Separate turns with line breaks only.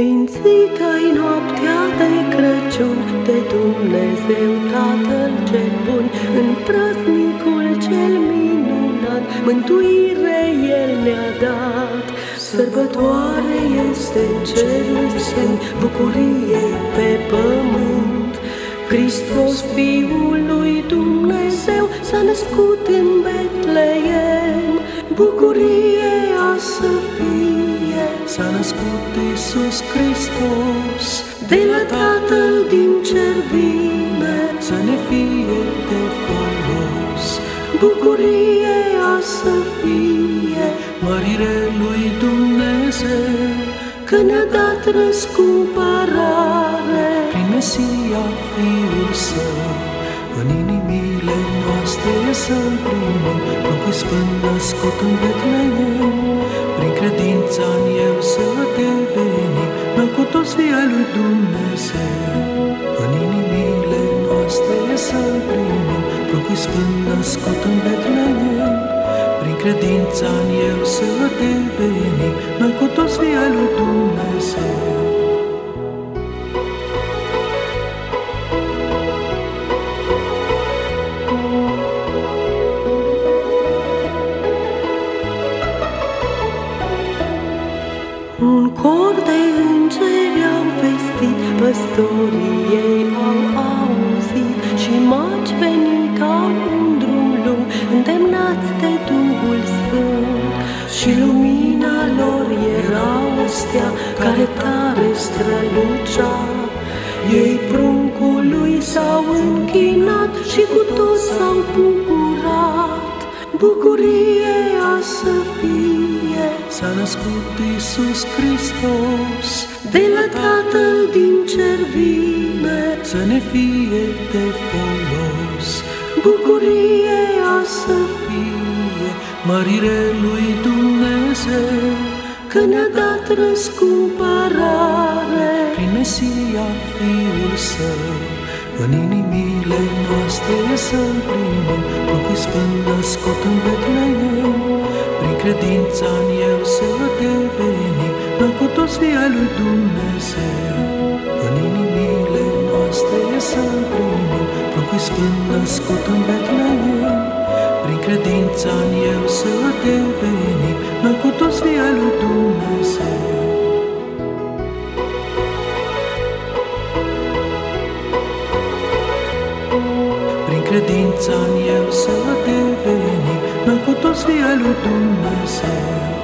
Ziua-i noaptea de Crăciun De Dumnezeu Tatăl cel bun În praznicul cel minunat Mântuire El ne-a dat. Sărbătoare este cerul sfânt Bucurie pe pământ. Hristos, Fiul lui Dumnezeu S-a născut
Iisus Hristos
De la Tatăl din cer vine
Să ne fie de folos.
Bucurie a să fie
Mărire lui Dumnezeu
Că ne-a dat răscumpărare
Prin Mesia Fiul Său. În inimile noastre să-L primim Pruncul Sfânt născut în Betleem Prin credința în El să devenim Noi cu toți fii ai lui Dumnezeu. În inimile noastre să-L primim Pruncul Sfânt născut în Betleem Prin credința în El să devenim Noi cu toți fii ai lui Dumnezeu.
Un cor de îngeri au vestit, păstorii ei au auzit și magi venit au un drum lung, îndemnați de Duhul Sfânt. Și lumina lor era o stea care tare strălucea. Ei pruncului s-au închinat și cu toți s-au bucurat. Bucurie a să fie
S-a născut Iisus Hristos
de la Tatăl din cer vine.
Să ne fie de folos
Bucurie a să
Fie mărire lui Dumnezeu
că ne-a dat răscumpărare.
Prin Mesia Fiul Său În inimile noastre să-L primim Pruncul Sfânt născut în Betleem Prin credința în El să devenim Noi cu toți fii ai lui Dumnezeu. În inimile noastre să-L primim Pruncul Sfânt născut în Betleem Prin credința în El să devenim Prin credința în El să devenim Noi cu toți fii ai lui Dumnezeu